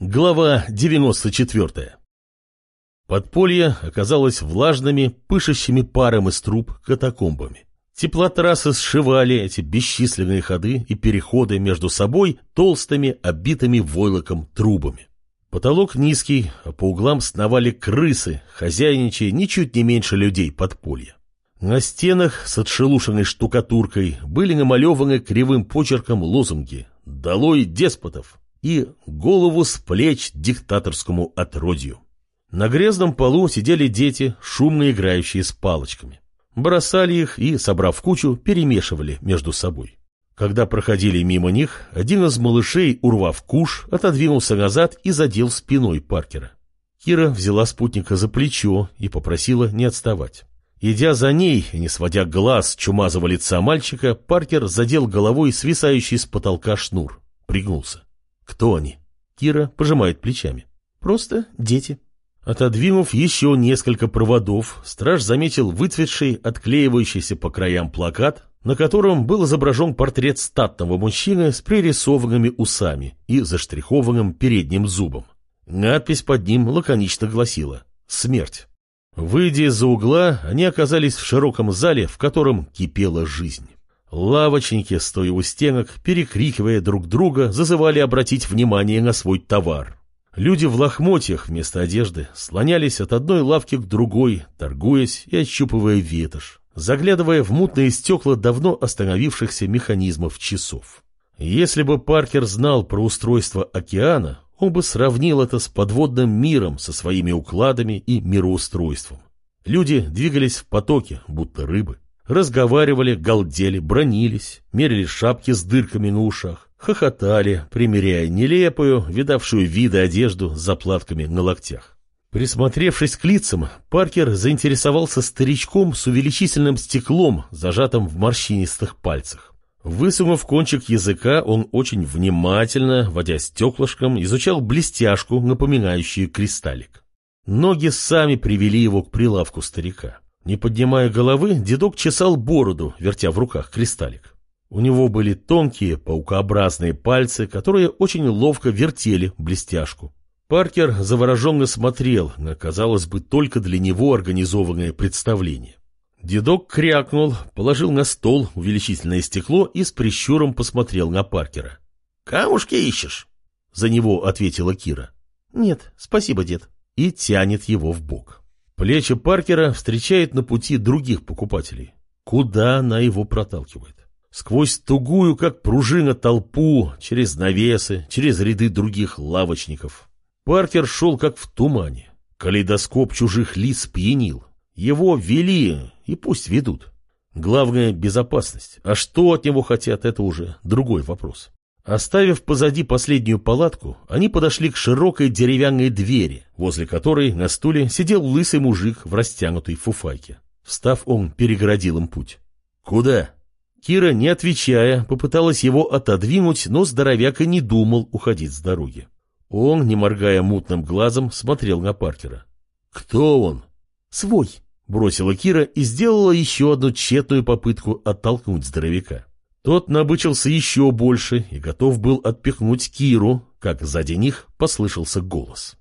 Глава 94 Подполье оказалось влажными, пышущими паром из труб катакомбами. Теплотрассы сшивали эти бесчисленные ходы и переходы между собой толстыми, обитыми войлоком трубами. Потолок низкий, а по углам сновали крысы, хозяйничая ничуть не меньше людей подполья. На стенах с отшелушенной штукатуркой были намалеваны кривым почерком лозунги «Долой деспотов!» И голову с плеч диктаторскому отродью. На грязном полу сидели дети, шумно играющие с палочками. Бросали их и, собрав кучу, перемешивали между собой. Когда проходили мимо них, один из малышей, урвав куш, отодвинулся назад и задел спиной Паркера. Кира взяла спутника за плечо и попросила не отставать. Идя за ней не сводя глаз чумазого лица мальчика, Паркер задел головой свисающий с потолка шнур. Пригнулся. Кто они? Кира пожимает плечами. Просто дети. Отодвинув еще несколько проводов, страж заметил выцветший, отклеивающийся по краям плакат, на котором был изображен портрет статного мужчины с пририсованными усами и заштрихованным передним зубом. Надпись под ним лаконично гласила «Смерть». Выйдя из-за угла, они оказались в широком зале, в котором кипела жизнь. Лавочники, стоя у стенок, перекрикивая друг друга, зазывали обратить внимание на свой товар. Люди в лохмотьях вместо одежды слонялись от одной лавки к другой, торгуясь и ощупывая ветошь, заглядывая в мутные стекла давно остановившихся механизмов часов. Если бы Паркер знал про устройство океана, он бы сравнил это с подводным миром со своими укладами и мироустройством. Люди двигались в потоке, будто рыбы. Разговаривали, галдели, бронились, мерили шапки с дырками на ушах, хохотали, примеряя нелепую, видавшую виды одежду с заплатками на локтях. Присмотревшись к лицам, Паркер заинтересовался старичком с увеличительным стеклом, зажатым в морщинистых пальцах. Высунув кончик языка, он очень внимательно, водя стеклышком, изучал блестяшку, напоминающую кристаллик. Ноги сами привели его к прилавку старика. Не поднимая головы, дедок чесал бороду, вертя в руках кристаллик. У него были тонкие, паукообразные пальцы, которые очень ловко вертели блестяшку. Паркер завороженно смотрел на, казалось бы, только для него организованное представление. Дедок крякнул, положил на стол увеличительное стекло и с прищуром посмотрел на Паркера. «Камушки ищешь?» За него ответила Кира. «Нет, спасибо, дед». И тянет его в бок. Плечи Паркера встречает на пути других покупателей. Куда она его проталкивает? Сквозь тугую, как пружина, толпу, через навесы, через ряды других лавочников. Паркер шел как в тумане. Калейдоскоп чужих лиц пьянил. Его вели, и пусть ведут. Главное — безопасность. А что от него хотят, это уже другой вопрос. Оставив позади последнюю палатку, они подошли к широкой деревянной двери, возле которой на стуле сидел лысый мужик в растянутой фуфайке. Встав, он перегородил им путь. «Куда?» Кира, не отвечая, попыталась его отодвинуть, но здоровяк и не думал уходить с дороги. Он, не моргая мутным глазом, смотрел на Паркера. «Кто он?» «Свой», — бросила Кира и сделала еще одну тщетную попытку оттолкнуть здоровяка. Тот набычился еще больше и готов был отпихнуть Киру, как сзади них послышался голос.